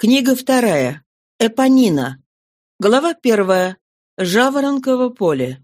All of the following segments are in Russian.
Книга вторая. Эпонина. Глава первая. Жаворонково поле.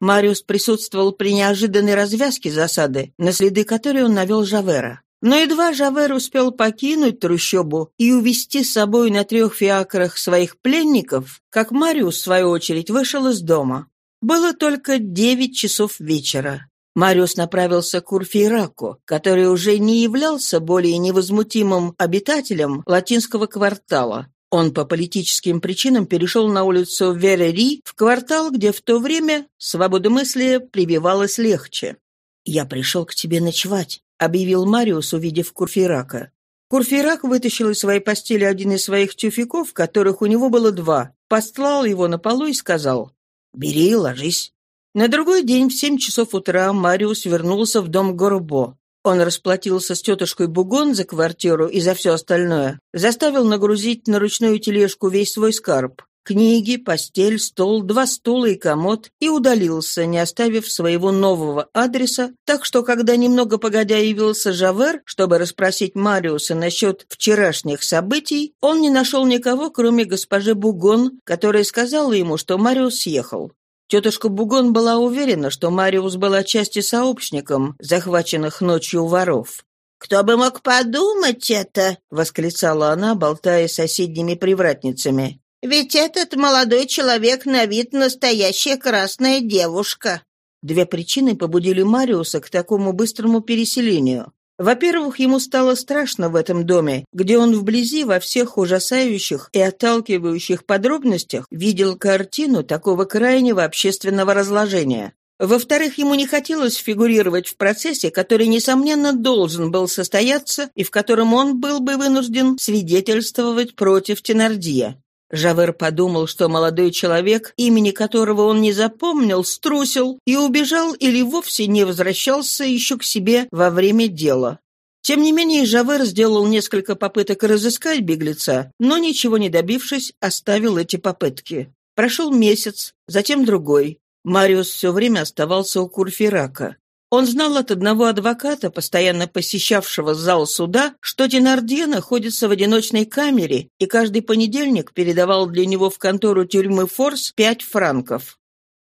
Мариус присутствовал при неожиданной развязке засады, на следы которой он навел Жавера. Но едва Жавер успел покинуть трущобу и увести с собой на трех фиакрах своих пленников, как Мариус, в свою очередь, вышел из дома. Было только девять часов вечера. Мариус направился к Урфейраку, который уже не являлся более невозмутимым обитателем латинского квартала. Он по политическим причинам перешел на улицу Верери в квартал, где в то время свободомыслие прививалось легче. «Я пришел к тебе ночевать», — объявил Мариус, увидев Курфейрака. Курфейрак вытащил из своей постели один из своих тюфяков, которых у него было два, постлал его на полу и сказал «Бери и ложись». На другой день в семь часов утра Мариус вернулся в дом Горбо. Он расплатился с тетушкой Бугон за квартиру и за все остальное, заставил нагрузить на ручную тележку весь свой скарб. Книги, постель, стол, два стула и комод, и удалился, не оставив своего нового адреса, так что, когда немного погодя явился Жавер, чтобы расспросить Мариуса насчет вчерашних событий, он не нашел никого, кроме госпожи Бугон, которая сказала ему, что Мариус съехал. Тетушка Бугон была уверена, что Мариус был отчасти сообщником захваченных ночью воров. «Кто бы мог подумать это?» — восклицала она, болтая с соседними привратницами. «Ведь этот молодой человек на вид настоящая красная девушка». Две причины побудили Мариуса к такому быстрому переселению. Во-первых, ему стало страшно в этом доме, где он вблизи во всех ужасающих и отталкивающих подробностях видел картину такого крайнего общественного разложения. Во-вторых, ему не хотелось фигурировать в процессе, который, несомненно, должен был состояться и в котором он был бы вынужден свидетельствовать против Тенардия. Жавер подумал, что молодой человек, имени которого он не запомнил, струсил и убежал или вовсе не возвращался еще к себе во время дела. Тем не менее, Жавер сделал несколько попыток разыскать беглеца, но, ничего не добившись, оставил эти попытки. Прошел месяц, затем другой. Мариус все время оставался у Курфирака. Он знал от одного адвоката, постоянно посещавшего зал суда, что Тенардье находится в одиночной камере и каждый понедельник передавал для него в контору тюрьмы Форс пять франков.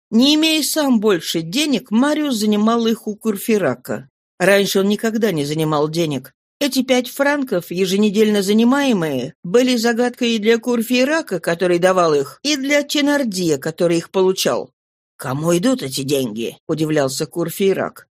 Не имея сам больше денег, Мариус занимал их у Курфирака. Раньше он никогда не занимал денег. Эти пять франков, еженедельно занимаемые, были загадкой и для Курфирака, который давал их, и для Тенардье, который их получал. «Кому идут эти деньги?» — удивлялся Курфейрак.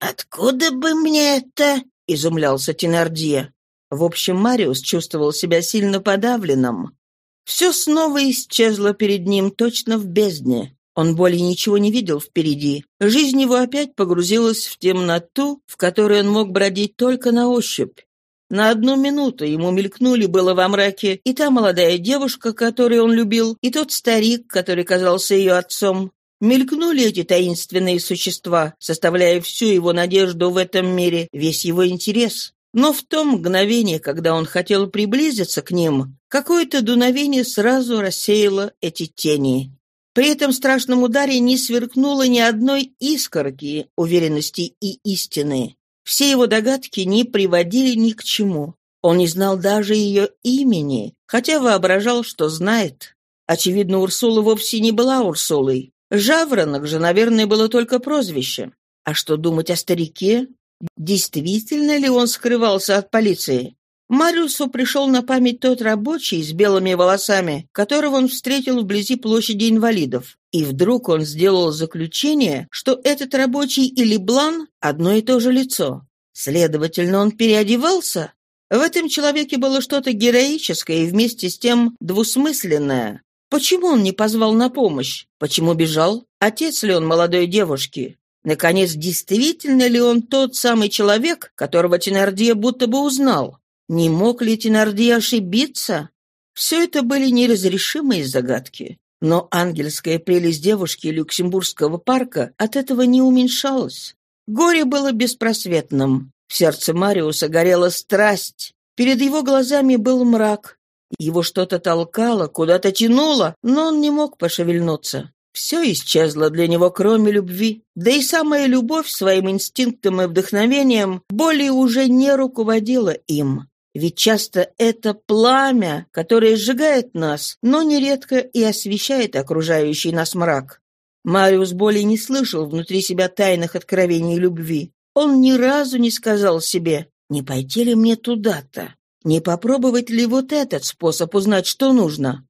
«Откуда бы мне это?» — изумлялся Тенардье. В общем, Мариус чувствовал себя сильно подавленным. Все снова исчезло перед ним точно в бездне. Он более ничего не видел впереди. Жизнь его опять погрузилась в темноту, в которой он мог бродить только на ощупь. На одну минуту ему мелькнули было во мраке и та молодая девушка, которую он любил, и тот старик, который казался ее отцом. Мелькнули эти таинственные существа, составляя всю его надежду в этом мире, весь его интерес. Но в том мгновение, когда он хотел приблизиться к ним, какое-то дуновение сразу рассеяло эти тени. При этом страшном ударе не сверкнуло ни одной искорки уверенности и истины. Все его догадки не приводили ни к чему. Он не знал даже ее имени, хотя воображал, что знает. Очевидно, Урсула вовсе не была Урсулой. Жаворонок же, наверное, было только прозвище. А что думать о старике? Действительно ли он скрывался от полиции? Мариусу пришел на память тот рабочий с белыми волосами, которого он встретил вблизи площади инвалидов. И вдруг он сделал заключение, что этот рабочий или Блан – одно и то же лицо. Следовательно, он переодевался? В этом человеке было что-то героическое и вместе с тем двусмысленное. Почему он не позвал на помощь? Почему бежал? Отец ли он молодой девушки? Наконец, действительно ли он тот самый человек, которого Тенардия будто бы узнал? Не мог ли Тенардия ошибиться? Все это были неразрешимые загадки. Но ангельская прелесть девушки Люксембургского парка от этого не уменьшалась. Горе было беспросветным. В сердце Мариуса горела страсть. Перед его глазами был мрак, его что-то толкало, куда-то тянуло, но он не мог пошевельнуться. Все исчезло для него, кроме любви. Да и самая любовь своим инстинктом и вдохновением более уже не руководила им. Ведь часто это пламя, которое сжигает нас, но нередко и освещает окружающий нас мрак. Мариус более не слышал внутри себя тайных откровений любви. Он ни разу не сказал себе «Не пойти ли мне туда-то? Не попробовать ли вот этот способ узнать, что нужно?»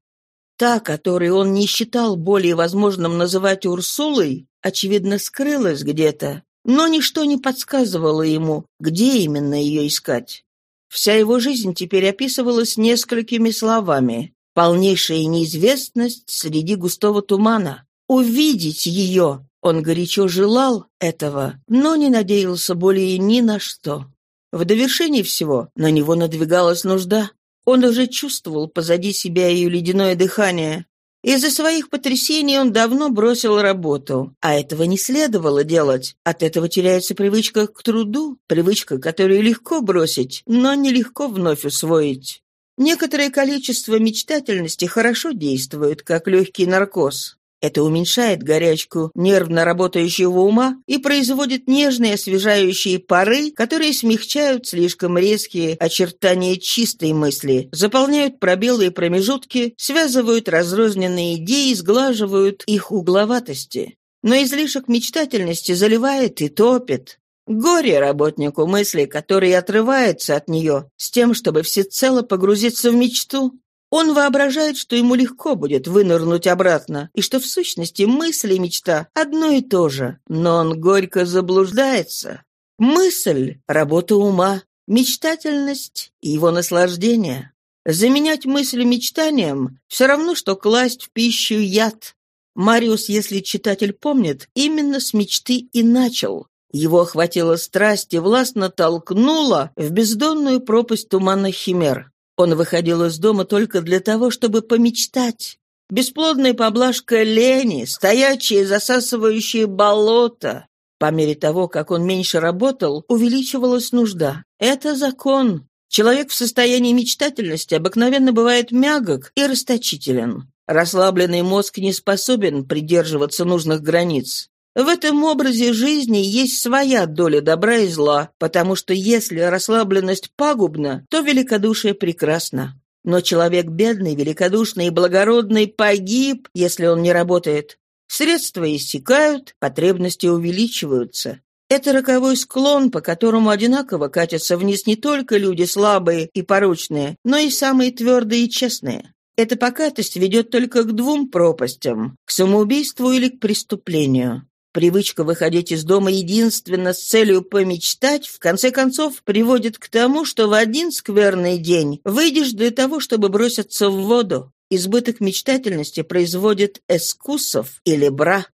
Та, которую он не считал более возможным называть Урсулой, очевидно, скрылась где-то, но ничто не подсказывало ему, где именно ее искать. Вся его жизнь теперь описывалась несколькими словами. Полнейшая неизвестность среди густого тумана. Увидеть ее он горячо желал этого, но не надеялся более ни на что. В довершении всего на него надвигалась нужда. Он уже чувствовал позади себя ее ледяное дыхание. Из-за своих потрясений он давно бросил работу, а этого не следовало делать. От этого теряется привычка к труду, привычка, которую легко бросить, но нелегко вновь усвоить. Некоторое количество мечтательности хорошо действует, как легкий наркоз. Это уменьшает горячку нервно работающего ума и производит нежные освежающие пары, которые смягчают слишком резкие очертания чистой мысли, заполняют пробелы и промежутки, связывают разрозненные идеи, сглаживают их угловатости. Но излишек мечтательности заливает и топит. Горе работнику мысли, который отрывается от нее, с тем, чтобы всецело погрузиться в мечту. Он воображает, что ему легко будет вынырнуть обратно, и что в сущности мысль и мечта одно и то же, но он горько заблуждается. Мысль — работа ума, мечтательность его наслаждение. Заменять мысль мечтанием — все равно, что класть в пищу яд. Мариус, если читатель помнит, именно с мечты и начал. Его охватила страсть и властно толкнула в бездонную пропасть туманных химер. Он выходил из дома только для того, чтобы помечтать. Бесплодная поблажка лени, стоячие засасывающие болото. По мере того, как он меньше работал, увеличивалась нужда. Это закон. Человек в состоянии мечтательности обыкновенно бывает мягок и расточителен. Расслабленный мозг не способен придерживаться нужных границ. В этом образе жизни есть своя доля добра и зла, потому что если расслабленность пагубна, то великодушие прекрасно. Но человек бедный, великодушный и благородный погиб, если он не работает. Средства иссякают, потребности увеличиваются. Это роковой склон, по которому одинаково катятся вниз не только люди слабые и порочные, но и самые твердые и честные. Эта покатость ведет только к двум пропастям – к самоубийству или к преступлению. Привычка выходить из дома единственно с целью помечтать, в конце концов, приводит к тому, что в один скверный день выйдешь для того, чтобы броситься в воду. Избыток мечтательности производит эскусов или бра.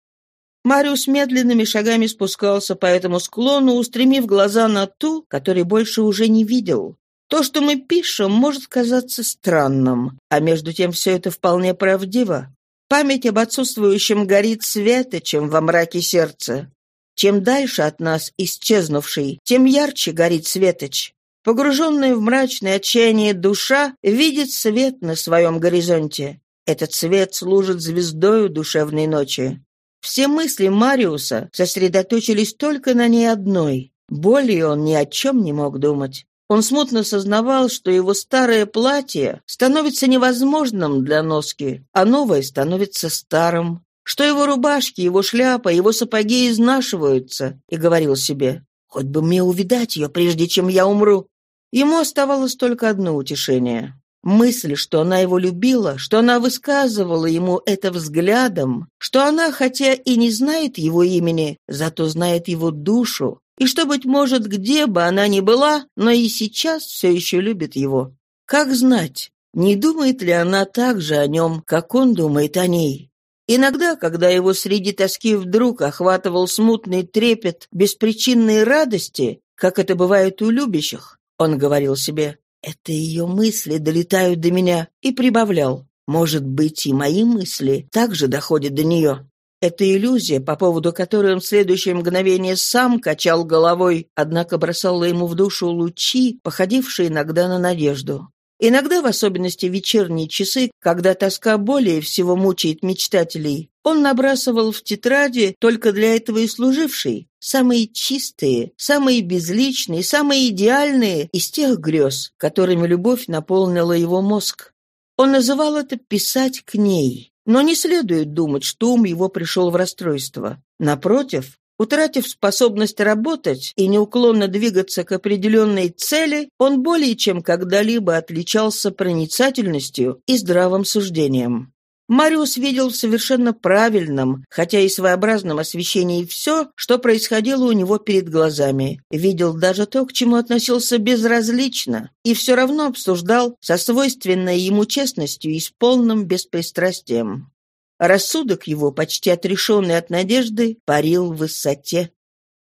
Мариус медленными шагами спускался по этому склону, устремив глаза на ту, которой больше уже не видел. То, что мы пишем, может казаться странным, а между тем все это вполне правдиво. Память об отсутствующем горит светочем во мраке сердца. Чем дальше от нас исчезнувший, тем ярче горит светоч. Погруженная в мрачное отчаяние душа видит свет на своем горизонте. Этот свет служит звездою душевной ночи. Все мысли Мариуса сосредоточились только на ней одной. Более он ни о чем не мог думать. Он смутно сознавал, что его старое платье становится невозможным для носки, а новое становится старым, что его рубашки, его шляпа, его сапоги изнашиваются, и говорил себе, «Хоть бы мне увидать ее, прежде чем я умру». Ему оставалось только одно утешение. Мысль, что она его любила, что она высказывала ему это взглядом, что она, хотя и не знает его имени, зато знает его душу, и что, быть может, где бы она ни была, но и сейчас все еще любит его. Как знать, не думает ли она так же о нем, как он думает о ней? Иногда, когда его среди тоски вдруг охватывал смутный трепет беспричинной радости, как это бывает у любящих, он говорил себе, «Это ее мысли долетают до меня», и прибавлял, «Может быть, и мои мысли также доходят до нее». Эта иллюзия, по поводу которой он в следующее мгновение сам качал головой, однако бросала ему в душу лучи, походившие иногда на надежду. Иногда, в особенности вечерние часы, когда тоска более всего мучает мечтателей, он набрасывал в тетради, только для этого и служивший, самые чистые, самые безличные, самые идеальные из тех грез, которыми любовь наполнила его мозг. Он называл это «писать к ней». Но не следует думать, что ум его пришел в расстройство. Напротив, Утратив способность работать и неуклонно двигаться к определенной цели, он более чем когда-либо отличался проницательностью и здравым суждением. Мариус видел в совершенно правильном, хотя и своеобразном освещении все, что происходило у него перед глазами. Видел даже то, к чему относился безразлично, и все равно обсуждал со свойственной ему честностью и с полным беспристрастием. Рассудок его, почти отрешенный от надежды, парил в высоте.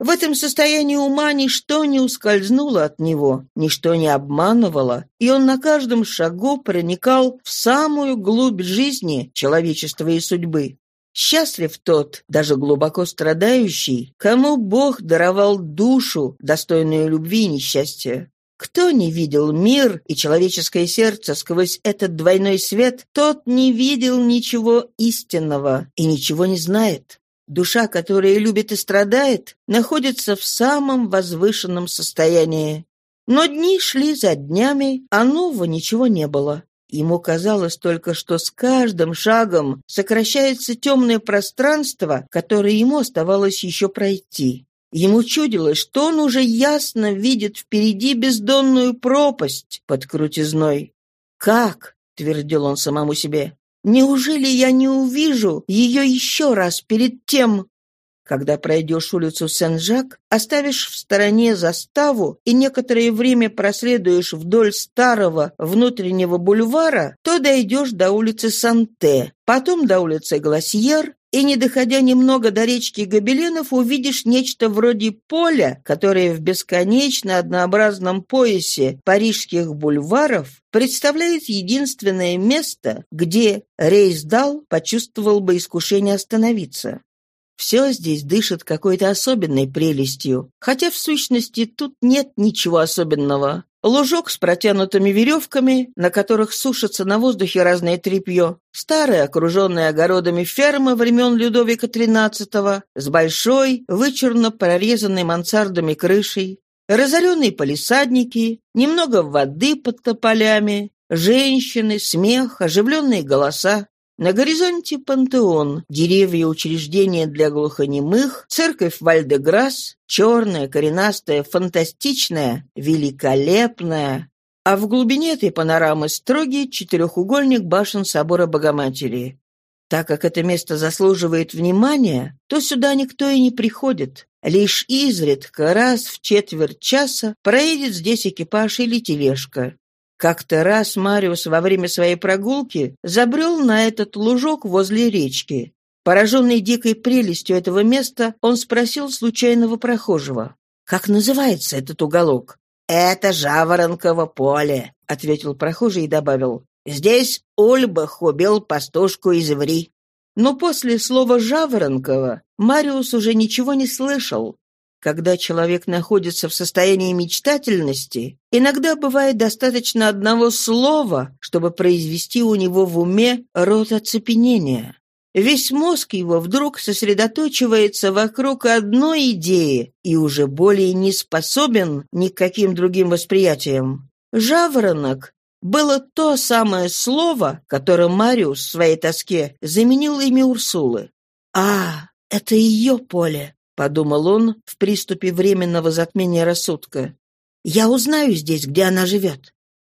В этом состоянии ума ничто не ускользнуло от него, ничто не обманывало, и он на каждом шагу проникал в самую глубь жизни, человечества и судьбы. Счастлив тот, даже глубоко страдающий, кому Бог даровал душу, достойную любви и несчастья. Кто не видел мир и человеческое сердце сквозь этот двойной свет, тот не видел ничего истинного и ничего не знает. Душа, которая любит и страдает, находится в самом возвышенном состоянии. Но дни шли за днями, а нового ничего не было. Ему казалось только, что с каждым шагом сокращается темное пространство, которое ему оставалось еще пройти. Ему чудилось, что он уже ясно видит впереди бездонную пропасть под крутизной. «Как?» — твердил он самому себе. «Неужели я не увижу ее еще раз перед тем?» Когда пройдешь улицу Сен-Жак, оставишь в стороне заставу и некоторое время проследуешь вдоль старого внутреннего бульвара, то дойдешь до улицы Санте, потом до улицы Гласьер, и, не доходя немного до речки Гобеленов, увидишь нечто вроде поля, которое в бесконечно однообразном поясе парижских бульваров представляет единственное место, где Рейсдал почувствовал бы искушение остановиться. Все здесь дышит какой-то особенной прелестью, хотя в сущности тут нет ничего особенного. Лужок с протянутыми веревками, на которых сушится на воздухе разное тряпье. Старая, окруженная огородами ферма времен Людовика XIII, с большой, вычурно прорезанной мансардами крышей. Разоренные полисадники, немного воды под тополями, женщины, смех, оживленные голоса. На горизонте пантеон, деревья учреждения для глухонемых, церковь Вальдеграсс, черная, коренастая, фантастичная, великолепная. А в глубине этой панорамы строгий четырехугольник башен собора Богоматери. Так как это место заслуживает внимания, то сюда никто и не приходит. Лишь изредка раз в четверть часа проедет здесь экипаж или тележка. Как-то раз Мариус во время своей прогулки забрел на этот лужок возле речки. Пораженный дикой прелестью этого места, он спросил случайного прохожего. «Как называется этот уголок?» «Это Жаворонково поле», — ответил прохожий и добавил. «Здесь Ульбах убил пастушку из Иври». Но после слова «Жаворонково» Мариус уже ничего не слышал. Когда человек находится в состоянии мечтательности, иногда бывает достаточно одного слова, чтобы произвести у него в уме рот оцепенения. Весь мозг его вдруг сосредоточивается вокруг одной идеи и уже более не способен ни к каким другим восприятиям. «Жаворонок» было то самое слово, которым Мариус в своей тоске заменил имя Урсулы. «А, это ее поле», — подумал он в приступе временного затмения рассудка. «Я узнаю здесь, где она живет».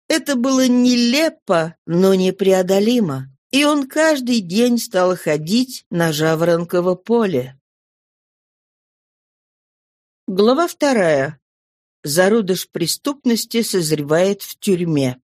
Это было нелепо, но непреодолимо, и он каждый день стал ходить на Жаворонково поле. Глава вторая. Зародыш преступности созревает в тюрьме.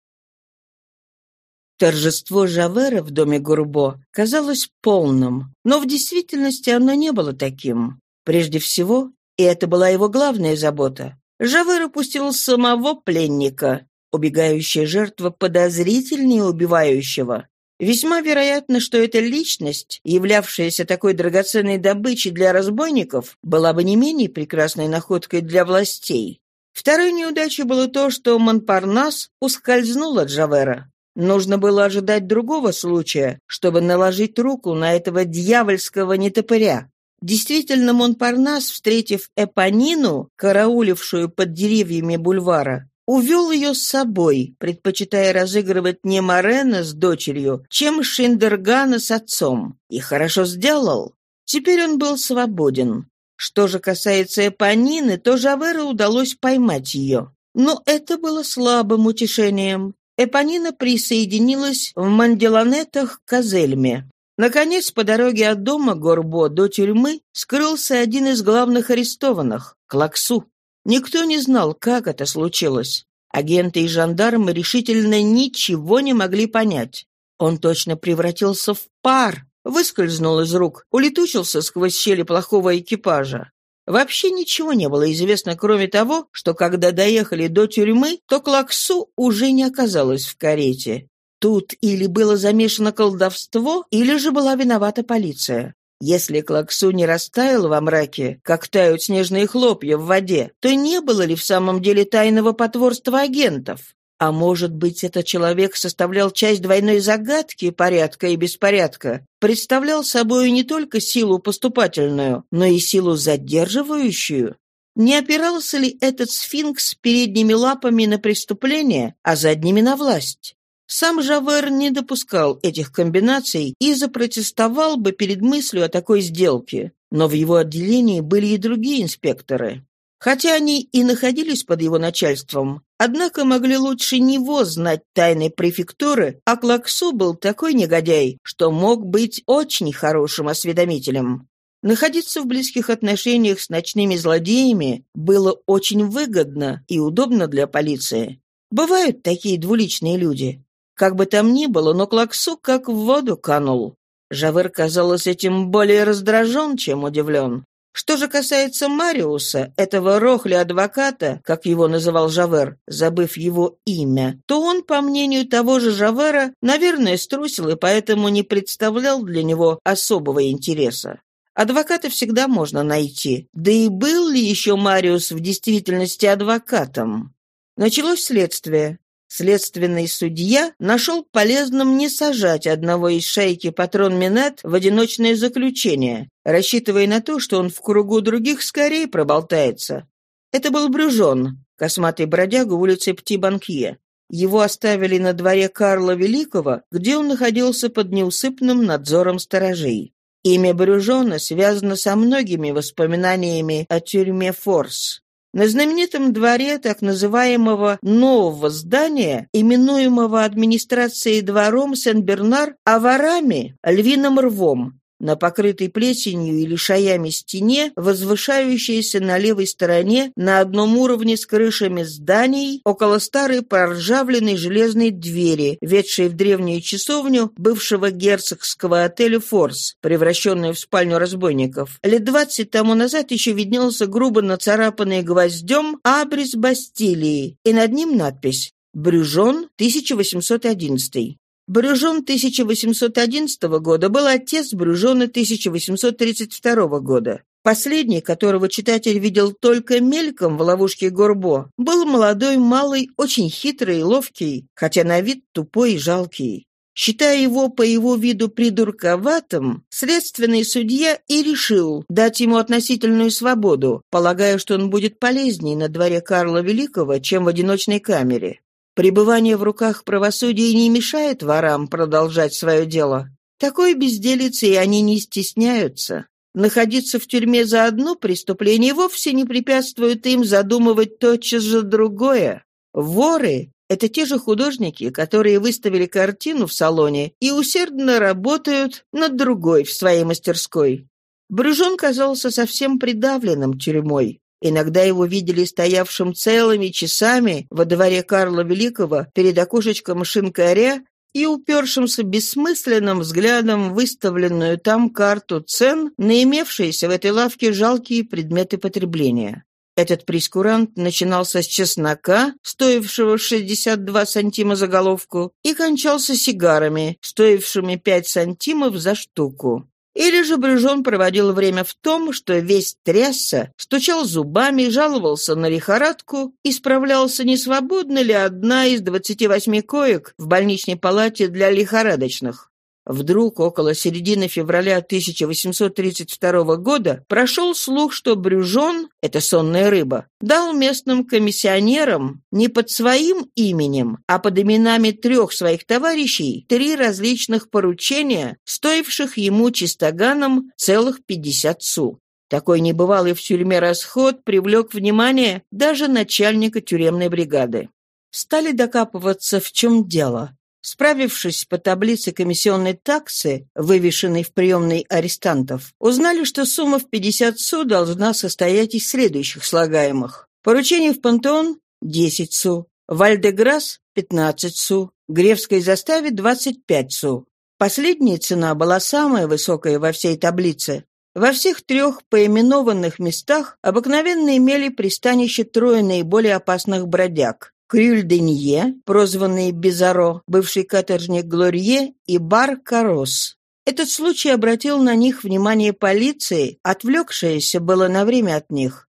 Торжество Жавера в доме Гурбо казалось полным, но в действительности оно не было таким. Прежде всего, и это была его главная забота, Жавер упустил самого пленника. Убегающая жертва подозрительнее убивающего. Весьма вероятно, что эта личность, являвшаяся такой драгоценной добычей для разбойников, была бы не менее прекрасной находкой для властей. Второй неудачей было то, что Монпарнас ускользнул от Жавера. Нужно было ожидать другого случая, чтобы наложить руку на этого дьявольского нетопыря. Действительно, Монпарнас, встретив Эпонину, караулившую под деревьями бульвара, увел ее с собой, предпочитая разыгрывать не Морена с дочерью, чем Шиндергана с отцом. И хорошо сделал. Теперь он был свободен. Что же касается Эпонины, то Жаверу удалось поймать ее. Но это было слабым утешением. Эпонина присоединилась в Манделанетах к Азельме. Наконец, по дороге от дома Горбо до тюрьмы скрылся один из главных арестованных — Клаксу. Никто не знал, как это случилось. Агенты и жандармы решительно ничего не могли понять. Он точно превратился в пар, выскользнул из рук, улетучился сквозь щели плохого экипажа. Вообще ничего не было известно, кроме того, что когда доехали до тюрьмы, то Клаксу уже не оказалось в карете. Тут или было замешано колдовство, или же была виновата полиция. Если Клаксу не растаял во мраке, как тают снежные хлопья в воде, то не было ли в самом деле тайного потворства агентов? А может быть, этот человек составлял часть двойной загадки порядка и беспорядка, представлял собой не только силу поступательную, но и силу задерживающую? Не опирался ли этот сфинкс передними лапами на преступление, а задними на власть? Сам Жавер не допускал этих комбинаций и запротестовал бы перед мыслью о такой сделке, но в его отделении были и другие инспекторы. Хотя они и находились под его начальством, однако могли лучше него знать тайны префектуры, а Клаксу был такой негодяй, что мог быть очень хорошим осведомителем. Находиться в близких отношениях с ночными злодеями было очень выгодно и удобно для полиции. Бывают такие двуличные люди. Как бы там ни было, но Клаксу как в воду канул. Жавер, казалось, этим более раздражен, чем удивлен. Что же касается Мариуса, этого рохля-адвоката, как его называл Жавер, забыв его имя, то он, по мнению того же Жавера, наверное, струсил и поэтому не представлял для него особого интереса. Адвоката всегда можно найти. Да и был ли еще Мариус в действительности адвокатом? Началось следствие. Следственный судья нашел полезным не сажать одного из шайки патрон Минет в одиночное заключение, рассчитывая на то, что он в кругу других скорее проболтается. Это был Брюжон, косматый бродяга улицы Пти-Банкье. Его оставили на дворе Карла Великого, где он находился под неусыпным надзором сторожей. Имя Брюжона связано со многими воспоминаниями о тюрьме Форс. На знаменитом дворе так называемого «нового здания», именуемого администрацией двором Сен-Бернар, а ворами – львиным рвом, на покрытой плесенью или шаями стене, возвышающейся на левой стороне на одном уровне с крышами зданий, около старой проржавленной железной двери, ведшей в древнюю часовню бывшего герцогского отеля «Форс», превращенную в спальню разбойников. Лет двадцать тому назад еще виднелся грубо нацарапанный гвоздем абрис Бастилии, и над ним надпись «Брюжон, 1811». Брюжон 1811 года был отец Брюжона 1832 года. Последний, которого читатель видел только мельком в ловушке Горбо, был молодой, малый, очень хитрый и ловкий, хотя на вид тупой и жалкий. Считая его по его виду придурковатым, следственный судья и решил дать ему относительную свободу, полагая, что он будет полезней на дворе Карла Великого, чем в одиночной камере. Пребывание в руках правосудия не мешает ворам продолжать свое дело. Такой безделицей они не стесняются. Находиться в тюрьме за одно преступление вовсе не препятствует им задумывать тотчас же другое. Воры — это те же художники, которые выставили картину в салоне и усердно работают над другой в своей мастерской. Брюжон казался совсем придавленным тюрьмой. Иногда его видели стоявшим целыми часами во дворе Карла Великого перед окошечком шинкаря и упершимся бессмысленным взглядом выставленную там карту цен на имевшиеся в этой лавке жалкие предметы потребления. Этот прескурант начинался с чеснока, стоившего 62 сантима за головку, и кончался сигарами, стоившими 5 сантимов за штуку. Или же Брюжон проводил время в том, что весь трясся, стучал зубами, жаловался на лихорадку и справлялся, не свободна ли одна из 28 коек в больничной палате для лихорадочных. Вдруг около середины февраля 1832 года прошел слух, что Брюжон, это сонная рыба, дал местным комиссионерам не под своим именем, а под именами трех своих товарищей три различных поручения, стоивших ему чистоганом целых 50 су. Такой небывалый в тюрьме расход привлек внимание даже начальника тюремной бригады. Стали докапываться, в чем дело. Справившись по таблице комиссионной таксы, вывешенной в приемной арестантов, узнали, что сумма в 50 су должна состоять из следующих слагаемых. Поручение в пантеон – 10 су, Вальдеграс – 15 су, Гревской заставе – 25 су. Последняя цена была самая высокая во всей таблице. Во всех трех поименованных местах обыкновенно имели пристанище трое наиболее опасных бродяг Крюльденье, прозванный Безаро, бывший каторжник Глорье и Бар Карос. Этот случай обратил на них внимание полиции, отвлекшаяся было на время от них.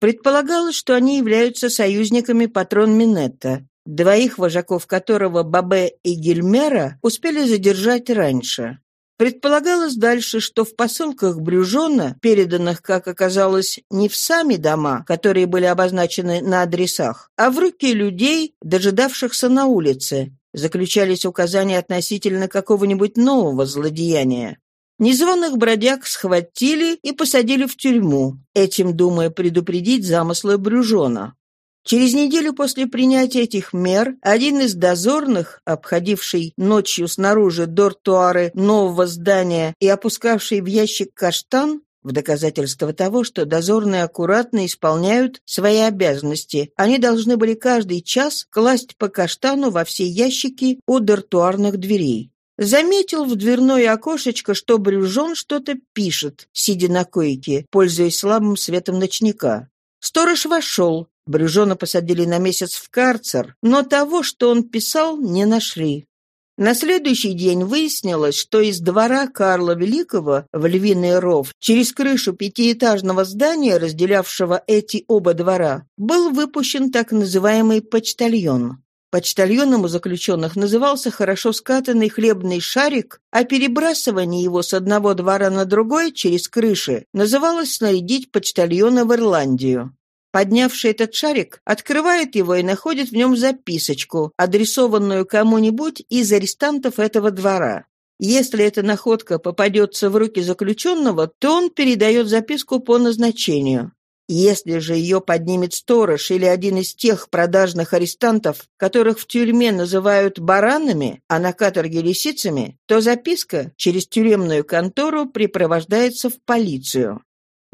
Предполагалось, что они являются союзниками патрон Минетта, двоих вожаков которого Бабе и Гильмера успели задержать раньше. Предполагалось дальше, что в посылках Брюжона, переданных, как оказалось, не в сами дома, которые были обозначены на адресах, а в руки людей, дожидавшихся на улице, заключались указания относительно какого-нибудь нового злодеяния. Незваных бродяг схватили и посадили в тюрьму, этим думая предупредить замыслы Брюжона. Через неделю после принятия этих мер один из дозорных, обходивший ночью снаружи дортуары нового здания и опускавший в ящик каштан, в доказательство того, что дозорные аккуратно исполняют свои обязанности, они должны были каждый час класть по каштану во все ящики у дортуарных дверей. Заметил в дверное окошечко, что Брюжон что-то пишет, сидя на койке, пользуясь слабым светом ночника. Сторож вошел, Брюжона посадили на месяц в карцер, но того, что он писал, не нашли. На следующий день выяснилось, что из двора Карла Великого в Львиный ров через крышу пятиэтажного здания, разделявшего эти оба двора, был выпущен так называемый почтальон. Почтальоном у заключенных назывался хорошо скатанный хлебный шарик, а перебрасывание его с одного двора на другой через крыши называлось снарядить почтальона в Ирландию. Поднявший этот шарик открывает его и находит в нем записочку, адресованную кому-нибудь из арестантов этого двора. Если эта находка попадется в руки заключенного, то он передает записку по назначению. Если же ее поднимет сторож или один из тех продажных арестантов, которых в тюрьме называют баранами, а на каторге лисицами, то записка через тюремную контору припровождается в полицию.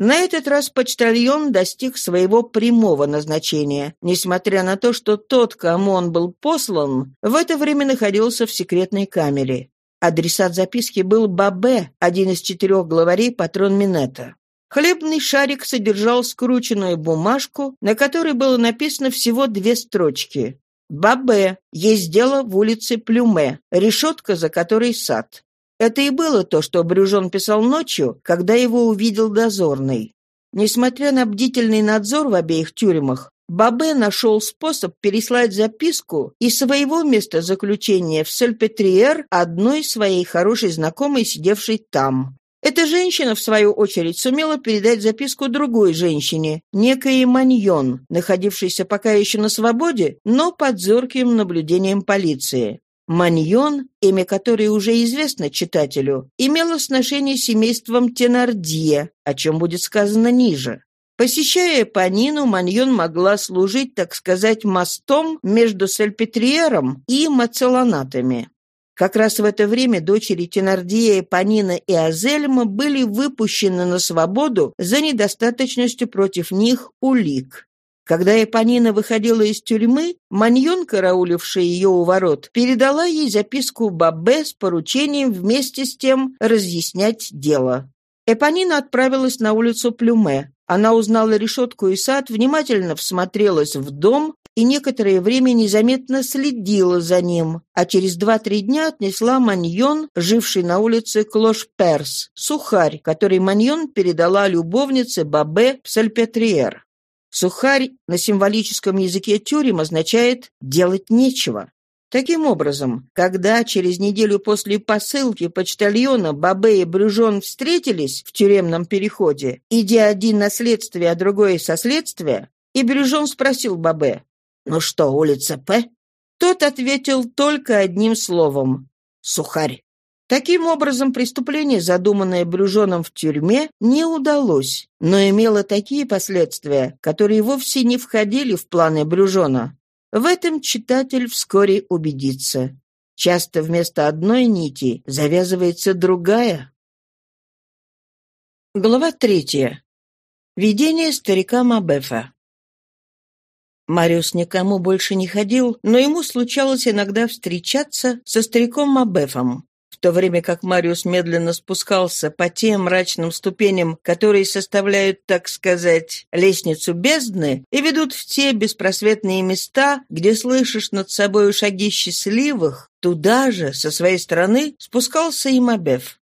На этот раз почтальон достиг своего прямого назначения, несмотря на то, что тот, кому он был послан, в это время находился в секретной камере. Адресат записки был Бабе, один из четырех главарей патрон Минета. Хлебный шарик содержал скрученную бумажку, на которой было написано всего две строчки. «Бабе. Есть дело в улице Плюме. Решетка, за которой сад. Это и было то, что Брюжон писал ночью, когда его увидел дозорный. Несмотря на бдительный надзор в обеих тюрьмах, Бабе нашел способ переслать записку из своего места заключения в Сальпетриер одной своей хорошей знакомой, сидевшей там. Эта женщина, в свою очередь, сумела передать записку другой женщине, некой Маньон, находившейся пока еще на свободе, но под зорким наблюдением полиции. Маньон, имя которой уже известно читателю, имело сношение с семейством Тенардье, о чем будет сказано ниже. Посещая Панину, Маньон могла служить, так сказать, мостом между Сальпетриером и Мацелонатами. Как раз в это время дочери Тенардия, Панина и Азельма были выпущены на свободу за недостаточностью против них улик. Когда Эпонина выходила из тюрьмы, Маньон, караулившая ее у ворот, передала ей записку Бабе с поручением вместе с тем разъяснять дело. Эпонина отправилась на улицу Плюме. Она узнала решетку и сад, внимательно всмотрелась в дом, и некоторое время незаметно следила за ним, а через два-три дня отнесла Маньон, живший на улице Клош-Перс, сухарь, который Маньон передала любовнице Бабе в Сальпетриер. Сухарь на символическом языке тюрем означает «делать нечего». Таким образом, когда через неделю после посылки почтальона Бабе и Брюжон встретились в тюремном переходе, идя один на следствие, а другой со следствия, и Брюжон спросил Бабе, «Ну что, улица П?» Тот ответил только одним словом «Сухарь». Таким образом, преступление, задуманное Брюжоном в тюрьме, не удалось, но имело такие последствия, которые вовсе не входили в планы Брюжона. В этом читатель вскоре убедится. Часто вместо одной нити завязывается другая. Глава третья. Видение старика Мабефа. Мариус никому больше не ходил, но ему случалось иногда встречаться со стариком Мабефом то время как Мариус медленно спускался по тем мрачным ступеням, которые составляют, так сказать, лестницу бездны и ведут в те беспросветные места, где слышишь над собой шаги счастливых, туда же, со своей стороны, спускался и Мабеф.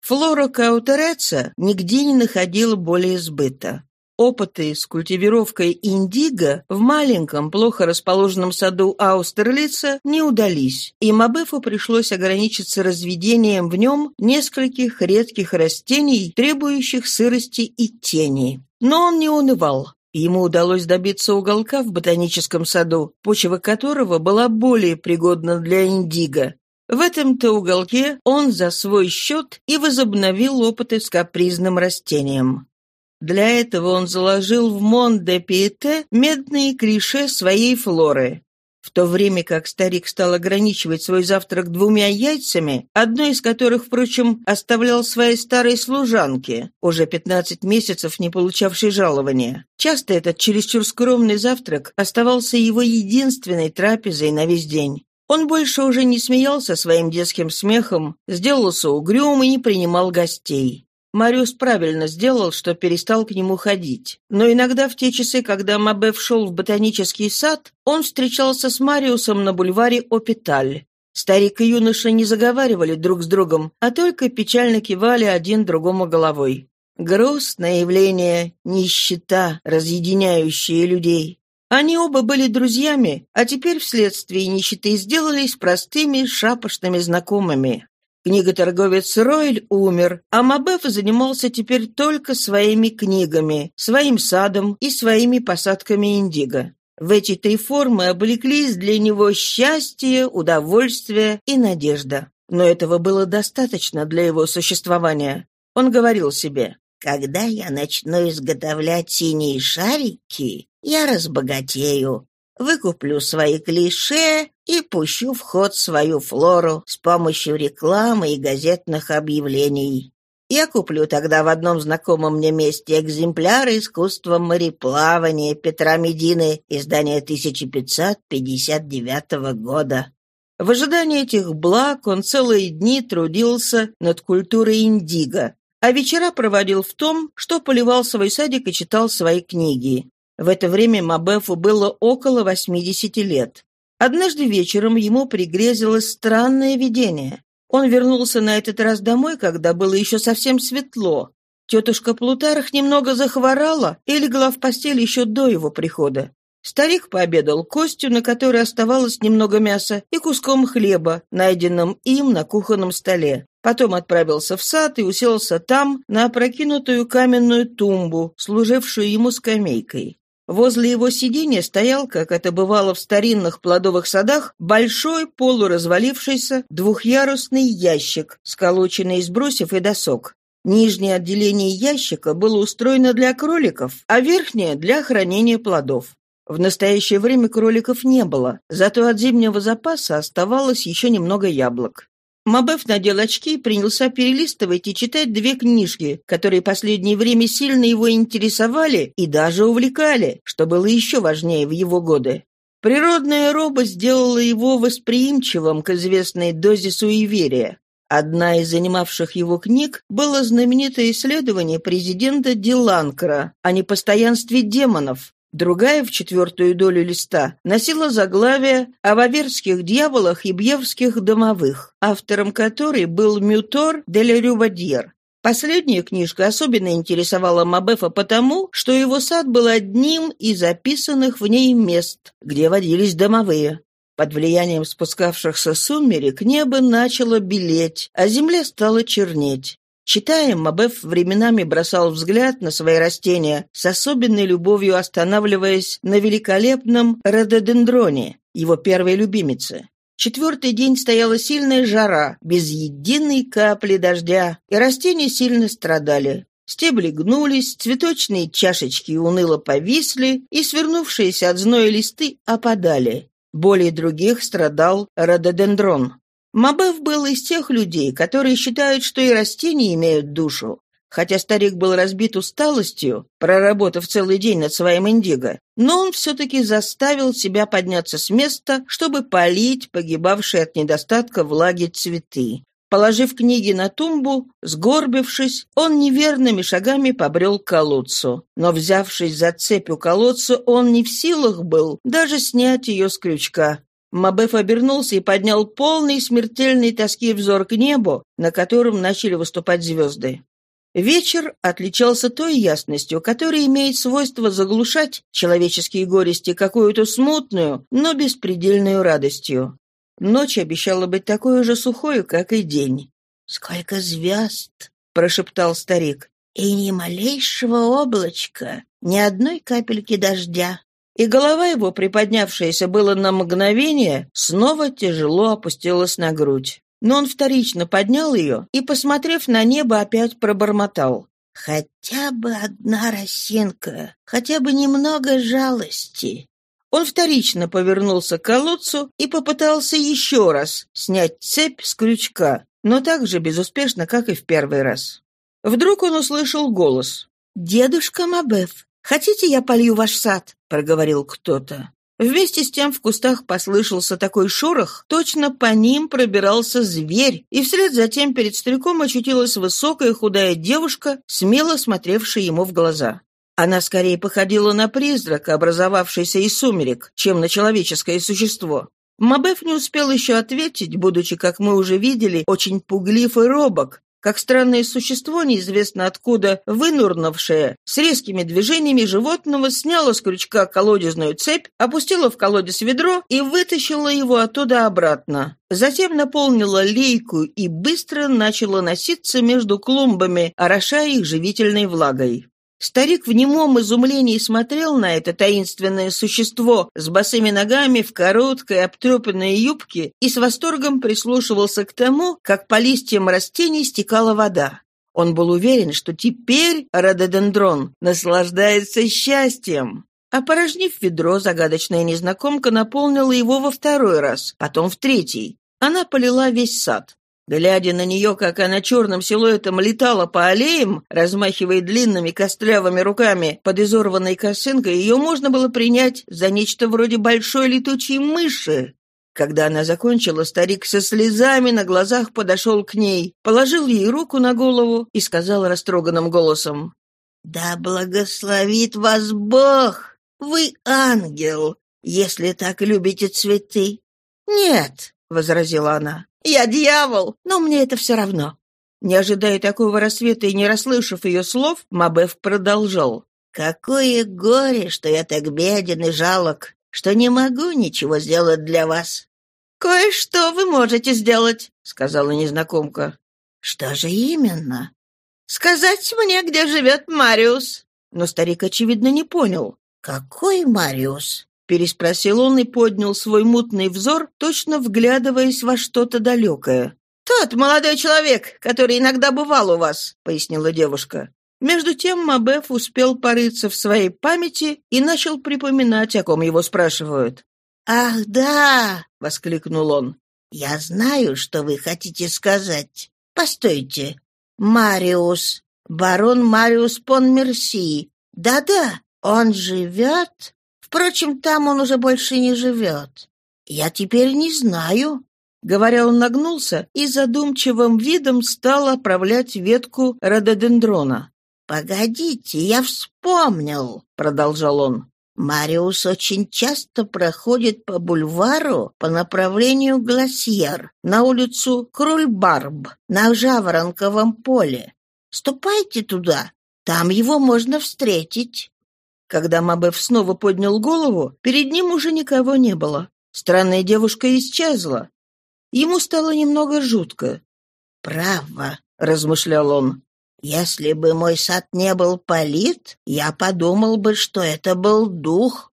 Флора Каутереца нигде не находила более сбыта. Опыты с культивировкой индиго в маленьком, плохо расположенном саду Аустерлица не удались, и Мабефу пришлось ограничиться разведением в нем нескольких редких растений, требующих сырости и тени. Но он не унывал. Ему удалось добиться уголка в ботаническом саду, почва которого была более пригодна для индиго. В этом-то уголке он за свой счет и возобновил опыты с капризным растением. Для этого он заложил в Мон-де-Пиете медные клише своей флоры. В то время как старик стал ограничивать свой завтрак двумя яйцами, одно из которых, впрочем, оставлял своей старой служанке, уже 15 месяцев не получавшей жалования. Часто этот чересчур скромный завтрак оставался его единственной трапезой на весь день. Он больше уже не смеялся своим детским смехом, сделался угрюм и не принимал гостей. Мариус правильно сделал, что перестал к нему ходить. Но иногда в те часы, когда Мабеф шел в ботанический сад, он встречался с Мариусом на бульваре Опиталь. Старик и юноша не заговаривали друг с другом, а только печально кивали один другому головой. Грустное явление, нищета, разъединяющая людей. Они оба были друзьями, а теперь вследствие нищеты сделались простыми шапошными знакомыми. Книготорговец Ройль умер, а Мабеф занимался теперь только своими книгами, своим садом и своими посадками индиго. В эти три формы облеклись для него счастье, удовольствие и надежда. Но этого было достаточно для его существования. Он говорил себе, «Когда я начну изготовлять синие шарики, я разбогатею, выкуплю свои клише и пущу в ход свою флору с помощью рекламы и газетных объявлений. Я куплю тогда в одном знакомом мне месте экземпляры искусства мореплавания Петра Медины, издания 1559 года. В ожидании этих благ он целые дни трудился над культурой индиго, а вечера проводил в том, что поливал свой садик и читал свои книги. В это время Мабефу было около 80 лет. Однажды вечером ему пригрезилось странное видение. Он вернулся на этот раз домой, когда было еще совсем светло. Тетушка Плутарх немного захворала и легла в постель еще до его прихода. Старик пообедал костью, на которой оставалось немного мяса, и куском хлеба, найденным им на кухонном столе. Потом отправился в сад и уселся там, на опрокинутую каменную тумбу, служившую ему скамейкой. Возле его сиденья стоял, как это бывало в старинных плодовых садах, большой полуразвалившийся двухъярусный ящик, сколоченный из брусьев и досок. Нижнее отделение ящика было устроено для кроликов, а верхнее — для хранения плодов. В настоящее время кроликов не было, зато от зимнего запаса оставалось еще немного яблок. Мабеф надел очки и принялся перелистывать и читать две книжки, которые последнее время сильно его интересовали и даже увлекали, что было еще важнее в его годы. Природная робость сделала его восприимчивым к известной дозе суеверия. Одна из занимавших его книг было знаменитое исследование президента Диланкера о непостоянстве демонов, Другая, в четвертую долю листа, носила заглавие о ваверских дьяволах и бьевских домовых, автором которой был Мютор де ля. Последняя книжка особенно интересовала Мабефа потому, что его сад был одним из записанных в ней мест, где водились домовые. Под влиянием спускавшихся сумерек небо начало белеть, а земля стала чернеть. Читая, Мабеф временами бросал взгляд на свои растения, с особенной любовью останавливаясь на великолепном рододендроне, его первой любимице. Четвертый день стояла сильная жара, без единой капли дождя, и растения сильно страдали. Стебли гнулись, цветочные чашечки уныло повисли, и свернувшиеся от зноя листы опадали. Более других страдал рододендрон. Мабеф был из тех людей, которые считают, что и растения имеют душу. Хотя старик был разбит усталостью, проработав целый день над своим индиго, но он все-таки заставил себя подняться с места, чтобы полить погибавшие от недостатка влаги цветы. Положив книги на тумбу, сгорбившись, он неверными шагами побрел к колодцу. Но, взявшись за цепь у колодца, он не в силах был даже снять ее с крючка. Мабеф обернулся и поднял полный смертельной тоски взор к небу, на котором начали выступать звезды. Вечер отличался той ясностью, которая имеет свойство заглушать человеческие горести какую-то смутную, но беспредельную радостью. Ночь обещала быть такой же сухой, как и день. «Сколько звезд!» — прошептал старик. «И ни малейшего облачка, ни одной капельки дождя». И голова его, приподнявшаяся было на мгновение, снова тяжело опустилась на грудь. Но он вторично поднял ее и, посмотрев на небо, опять пробормотал. «Хотя бы одна росинка, хотя бы немного жалости. Он вторично повернулся к колодцу и попытался еще раз снять цепь с крючка, но так же безуспешно, как и в первый раз. Вдруг он услышал голос. «Дедушка Мабеф, хотите, я полью ваш сад?» — проговорил кто-то. Вместе с тем в кустах послышался такой шорох, точно по ним пробирался зверь, и вслед за тем перед стариком очутилась высокая худая девушка, смело смотревшая ему в глаза. Она скорее походила на призрак, образовавшийся из сумерек, чем на человеческое существо. Мабеф не успел еще ответить, будучи, как мы уже видели, очень пуглив и робок, как странное существо, неизвестно откуда, вынурнувшее, с резкими движениями животного, сняло с крючка колодезную цепь, опустило в колодец ведро и вытащило его оттуда обратно. Затем наполнило лейку и быстро начало носиться между клумбами, орошая их живительной влагой. Старик в немом изумлении смотрел на это таинственное существо с босыми ногами в короткой обтрепанной юбке и с восторгом прислушивался к тому, как по листьям растений стекала вода. Он был уверен, что теперь рододендрон наслаждается счастьем. Опорожнив ведро, загадочная незнакомка наполнила его во второй раз, потом в третий. Она полила весь сад. Глядя на нее, как она черным силуэтом летала по аллеям, размахивая длинными костлявыми руками под изорванной косынкой, ее можно было принять за нечто вроде большой летучей мыши. Когда она закончила, старик со слезами на глазах подошел к ней, положил ей руку на голову и сказал растроганным голосом, «Да благословит вас Бог! Вы ангел, если так любите цветы!» «Нет», — возразила она, я дьявол, но мне это все равно». Не ожидая такого рассвета и не расслышав ее слов, Мабеф продолжал. «Какое горе, что я так беден и жалок, что не могу ничего сделать для вас». «Кое-что вы можете сделать», — сказала незнакомка. «Что же именно?» «Сказать мне, где живет Мариус». Но старик, очевидно, не понял. «Какой Мариус?» Переспросил он и поднял свой мутный взор, точно вглядываясь во что-то далекое. «Тот молодой человек, который иногда бывал у вас», — пояснила девушка. Между тем Мабеф успел порыться в своей памяти и начал припоминать, о ком его спрашивают. «Ах, да!» — воскликнул он. «Я знаю, что вы хотите сказать. Постойте. Мариус. Барон Мариус Понмерси. Да-да, он живет...» Впрочем, там он уже больше не живет. Я теперь не знаю». Говоря, он нагнулся и задумчивым видом стал оправлять ветку рододендрона. «Погодите, я вспомнил», — продолжал он. Мариус очень часто проходит по бульвару по направлению Гласьер, на улицу Крульбарб, на Жаворонковом поле. Ступайте туда, там его можно встретить». Когда Мабеф снова поднял голову, перед ним уже никого не было. Странная девушка исчезла. Ему стало немного жутко. «Право», — размышлял он, если бы мой сад не был полит, я подумал бы, что это был дух.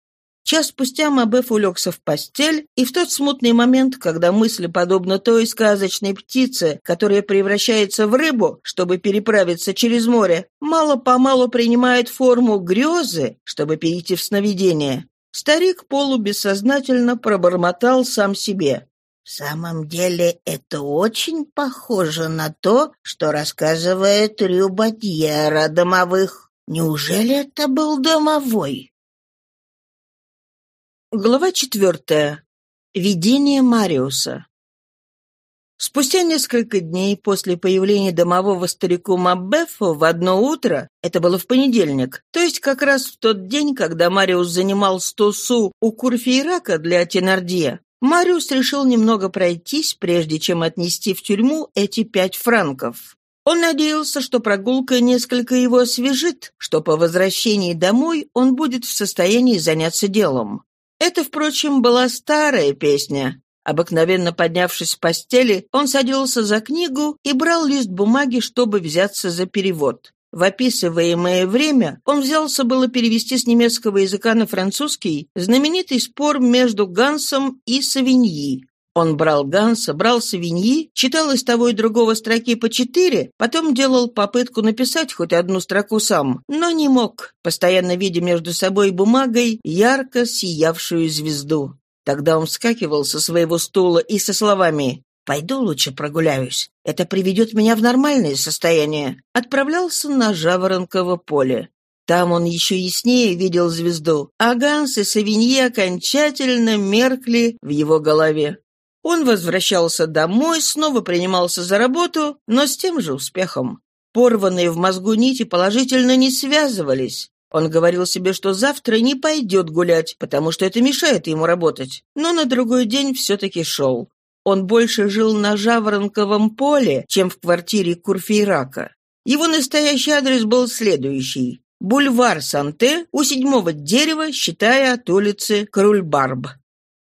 Час спустя Мабеф улегся в постель, и в тот смутный момент, когда мысль подобна той сказочной птице, которая превращается в рыбу, чтобы переправиться через море, мало-помалу принимает форму грезы, чтобы перейти в сновидение, старик полубессознательно пробормотал сам себе. В самом деле это очень похоже на то, что рассказывает Рюбадьер о домовых. Неужели это был домовой? Глава четвертая. Видение Мариуса. Спустя несколько дней после появления домового старику Маббефа в одно утро, это было в понедельник, то есть как раз в тот день, когда Мариус занимал сто су у Курфейрака для Тенардия, Мариус решил немного пройтись, прежде чем отнести в тюрьму эти пять франков. Он надеялся, что прогулка несколько его освежит, что по возвращении домой он будет в состоянии заняться делом. Это, впрочем, была старая песня. Обыкновенно поднявшись с постели, он садился за книгу и брал лист бумаги, чтобы взяться за перевод. В описываемое время он взялся было перевести с немецкого языка на французский знаменитый спор между Гансом и Савиньи. Он брал Ганса, брал Савиньи, читал из того и другого строки по четыре, потом делал попытку написать хоть одну строку сам, но не мог, постоянно видя между собой бумагой ярко сиявшую звезду. Тогда он вскакивал со своего стула и со словами Пойду лучше прогуляюсь. Это приведет меня в нормальное состояние. Отправлялся на Жаворонково поле. Там он еще яснее видел звезду, а Ганс и Савиньи окончательно меркли в его голове. Он возвращался домой, снова принимался за работу, но с тем же успехом. Порванные в мозгу нити положительно не связывались. Он говорил себе, что завтра не пойдет гулять, потому что это мешает ему работать. Но на другой день все-таки шел. Он больше жил на Жаворонковом поле, чем в квартире Курфейрака. Его настоящий адрес был следующий. Бульвар Санте у седьмого дерева, считая от улицы Крульбарб.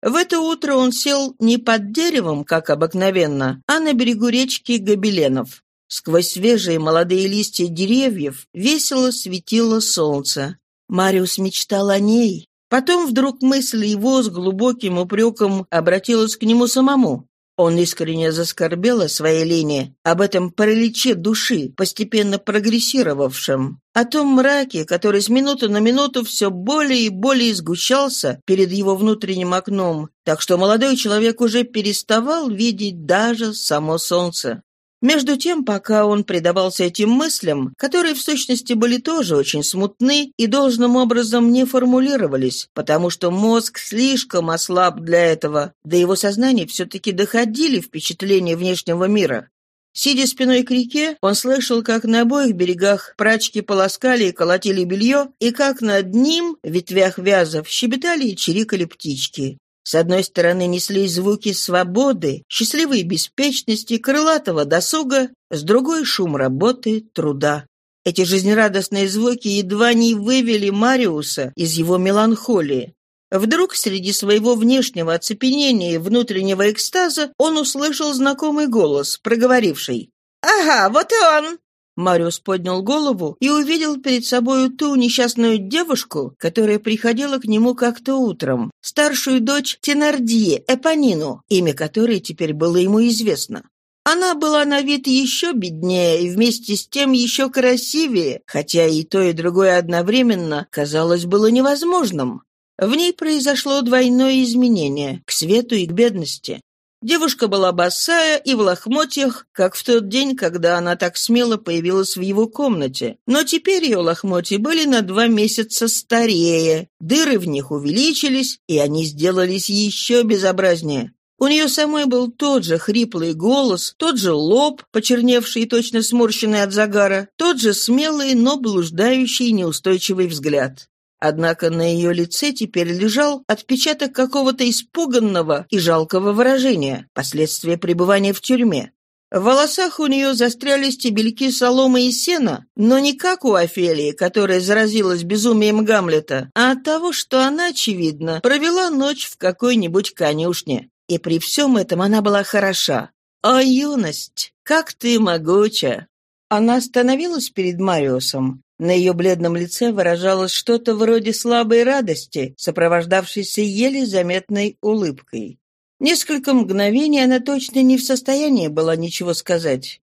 В это утро он сел не под деревом, как обыкновенно, а на берегу речки Гобеленов. Сквозь свежие молодые листья деревьев весело светило солнце. Мариус мечтал о ней, Потом вдруг мысль его с глубоким упреком обратилась к нему самому. Он искренне заскорбел о своей лени, об этом параличе души, постепенно прогрессировавшем, о том мраке, который с минуты на минуту все более и более сгущался перед его внутренним окном, так что молодой человек уже переставал видеть даже само солнце. Между тем, пока он предавался этим мыслям, которые в сущности были тоже очень смутны и должным образом не формулировались, потому что мозг слишком ослаб для этого, до его сознания все-таки доходили впечатления внешнего мира. Сидя спиной к реке, он слышал, как на обоих берегах прачки полоскали и колотили белье, и как над ним, ветвях вязов, щебетали и чирикали птички. С одной стороны неслись звуки свободы, счастливой беспечности, крылатого досуга, с другой — шум работы, труда. Эти жизнерадостные звуки едва не вывели Мариуса из его меланхолии. Вдруг среди своего внешнего оцепенения и внутреннего экстаза он услышал знакомый голос, проговоривший «Ага, вот и он!» Мариус поднял голову и увидел перед собой ту несчастную девушку, которая приходила к нему как-то утром, старшую дочь Тенардье, Эпонину, имя которой теперь было ему известно. Она была на вид еще беднее и вместе с тем еще красивее, хотя и то, и другое одновременно, казалось, было невозможным. В ней произошло двойное изменение – к свету и к бедности. Девушка была босая и в лохмотьях, как в тот день, когда она так смело появилась в его комнате. Но теперь ее лохмотья были на два месяца старее, дыры в них увеличились, и они сделались еще безобразнее. У нее самой был тот же хриплый голос, тот же лоб, почерневший и точно сморщенный от загара, тот же смелый, но блуждающий неустойчивый взгляд. Однако на ее лице теперь лежал отпечаток какого-то испуганного и жалкого выражения, последствия пребывания в тюрьме. В волосах у нее застряли стебельки соломы и сена, но не как у Офелии, которая заразилась безумием Гамлета, а от того, что она, очевидно, провела ночь в какой-нибудь конюшне. И при всем этом она была хороша. «О, юность! Как ты могуча!» Она остановилась перед Мариусом. На ее бледном лице выражалось что-то вроде слабой радости, сопровождавшейся еле заметной улыбкой. Несколько мгновений она точно не в состоянии была ничего сказать.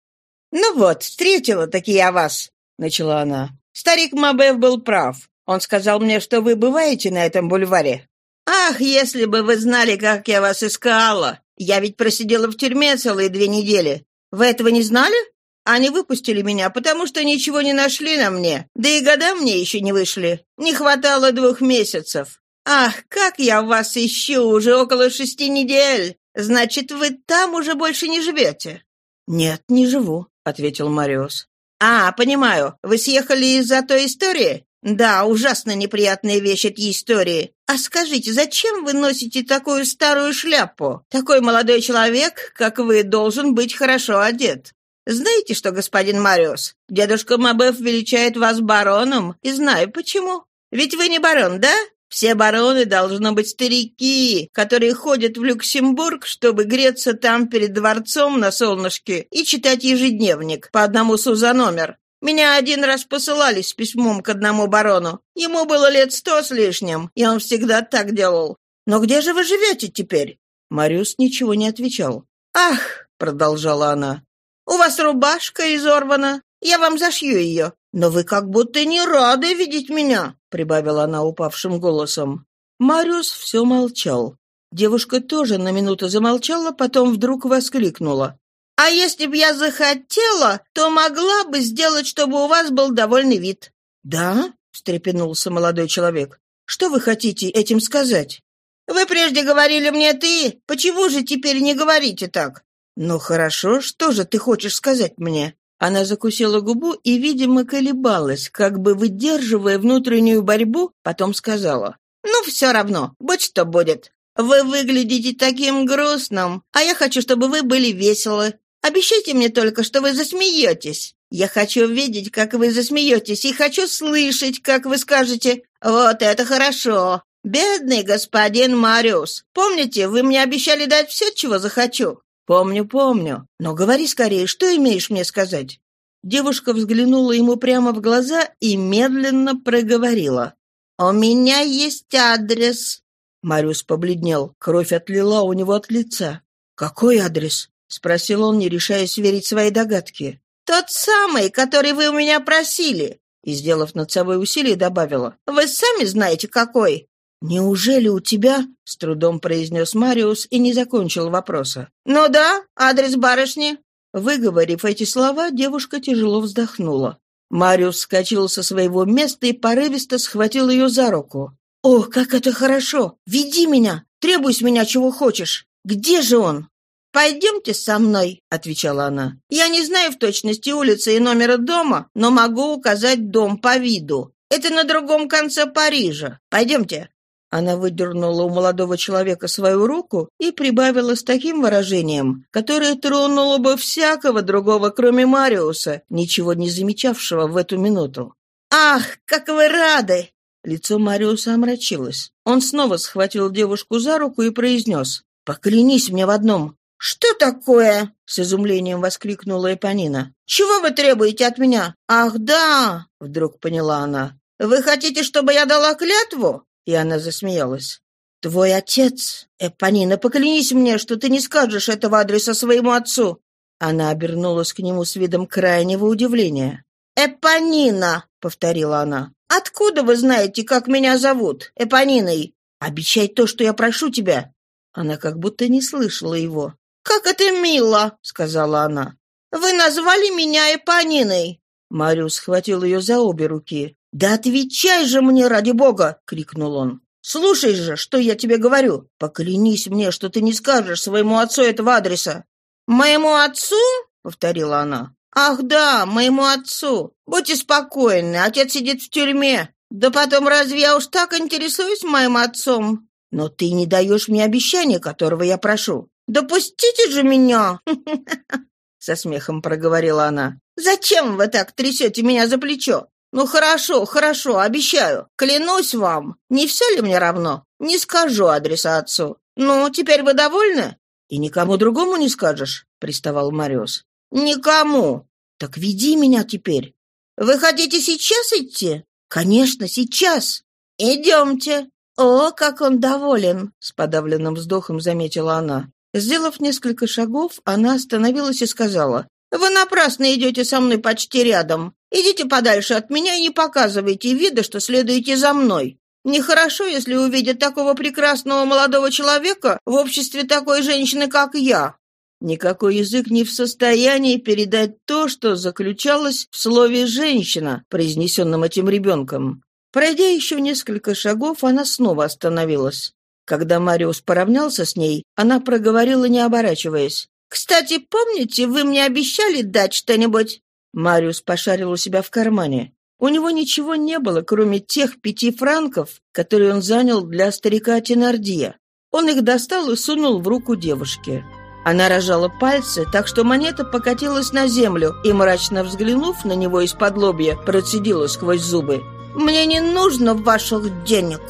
«Ну вот, встретила-таки я вас», — начала она. «Старик Мабев был прав. Он сказал мне, что вы бываете на этом бульваре. Ах, если бы вы знали, как я вас искала! Я ведь просидела в тюрьме целые две недели. Вы этого не знали? Они выпустили меня, потому что ничего не нашли на мне. Да и года мне еще не вышли. Не хватало двух месяцев. «Ах, как я вас ищу! Уже около шести недель! Значит, вы там уже больше не живете?» «Нет, не живу», — ответил Мариус. «А, понимаю. Вы съехали из-за той истории?» «Да, ужасно неприятная вещь эти истории. А скажите, зачем вы носите такую старую шляпу? Такой молодой человек, как вы, должен быть хорошо одет. Знаете что, господин Мариус, дедушка Мабеф величает вас бароном, и знаю почему. Ведь вы не барон, да? Все бароны должны быть старики, которые ходят в Люксембург, чтобы греться там перед дворцом на солнышке и читать ежедневник по одному су за номер. Меня один раз посылали с письмом к одному барону. Ему было лет сто с лишним, и он всегда так делал. Но где же вы живете теперь?» Мариус ничего не отвечал. «Ах!» — продолжала она. «У вас рубашка изорвана. Я вам зашью ее. Но вы как будто не рады видеть меня прибавила она упавшим голосом. Мариус все молчал. Девушка тоже на минуту замолчала, потом вдруг воскликнула. «А если б я захотела, то могла бы сделать, чтобы у вас был довольный вид». «Да?» — встрепенулся молодой человек. «Что вы хотите этим сказать?» «Вы прежде говорили мне «ты». Почему же теперь не говорите так?» «Ну хорошо, что же ты хочешь сказать мне?» Она закусила губу и, видимо, колебалась, как бы выдерживая внутреннюю борьбу, потом сказала. «Ну, все равно, будь что будет. Вы выглядите таким грустным, а я хочу, чтобы вы были веселы. Обещайте мне только, что вы засмеетесь. Я хочу видеть, как вы засмеетесь, и хочу слышать, как вы скажете «Вот это хорошо!» «Бедный господин Мариус, помните, вы мне обещали дать все, чего захочу?» «Помню, помню. Но говори скорее, что имеешь мне сказать?» Девушка взглянула ему прямо в глаза и медленно проговорила. «У меня есть адрес». Мариус побледнел. Кровь отлила у него от лица. «Какой адрес?» — спросил он, не решаясь верить своей догадке. «Тот самый, который вы у меня просили». И, сделав над собой усилие, добавила. «Вы сами знаете, какой. «Неужели у тебя?» — с трудом произнес Мариус и не закончил вопроса. «Ну да, адрес барышни». Выговорив эти слова, девушка тяжело вздохнула. Мариус вскочил со своего места и порывисто схватил ее за руку. «О, как это хорошо! Веди меня! Требуй с меня чего хочешь! Где же он?» «Пойдемте со мной», — отвечала она. «Я не знаю в точности улицы и номера дома, но могу указать дом по виду. Это на другом конце Парижа. Пойдемте». Она выдернула у молодого человека свою руку и прибавила с таким выражением, которое тронуло бы всякого другого, кроме Мариуса, ничего не замечавшего в эту минуту. «Ах, как вы рады!» Лицо Мариуса омрачилось. Он снова схватил девушку за руку и произнес «Поклянись мне в одном». «Что такое?» — с изумлением воскликнула Эпонина. «Чего вы требуете от меня?» «Ах, да!» — вдруг поняла она. «Вы хотите, чтобы я дала клятву?» И она засмеялась. «Твой отец? Эпонина, поклянись мне, что ты не скажешь этого адреса своему отцу!» Она обернулась к нему с видом крайнего удивления. «Эпонина!» — повторила она. «Откуда вы знаете, как меня зовут? Эпониной? Обещай то, что я прошу тебя!» Она как будто не слышала его. «Как это мило!» — сказала она. «Вы назвали меня Эпониной!» Мариус схватил ее за обе руки. «Да отвечай же мне, ради бога!» — крикнул он. «Слушай же, что я тебе говорю. Поклянись мне, что ты не скажешь своему отцу этого адреса». «Моему отцу?» — повторила она. «Ах да, моему отцу. Будьте спокойны, отец сидит в тюрьме. Да потом, разве я уж так интересуюсь моим отцом? Но ты не даешь мне обещания, которого я прошу. Допустите же меня!» Со смехом проговорила она. «Зачем вы так трясете меня за плечо? Ну хорошо, хорошо, обещаю. Клянусь вам. Не все ли мне равно? Не скажу адреса отцу. Ну, теперь вы довольны?» «И никому другому не скажешь?» — приставал Мариус. «Никому. Так веди меня теперь. Вы хотите сейчас идти?» «Конечно, сейчас. Идемте». «О, как он доволен!» — с подавленным вздохом заметила она. Сделав несколько шагов, она остановилась и сказала, «Вы напрасно идете со мной почти рядом. Идите подальше от меня и не показывайте вида, что следуете за мной. Нехорошо, если увидят такого прекрасного молодого человека в обществе такой женщины, как я». Никакой язык не в состоянии передать то, что заключалось в слове «женщина», произнесенном этим ребенком. Пройдя еще несколько шагов, она снова остановилась. Когда Мариус поравнялся с ней, она проговорила, не оборачиваясь. «Кстати, помните, вы мне обещали дать что-нибудь?» Мариус пошарил у себя в кармане. У него ничего не было, кроме тех пяти франков, которые он занял для старика Тенардия. Он их достал и сунул в руку девушке. Она рожала пальцы, так что монета покатилась на землю и, мрачно взглянув на него из-под лобья, процедила сквозь зубы. «Мне не нужно ваших денег!»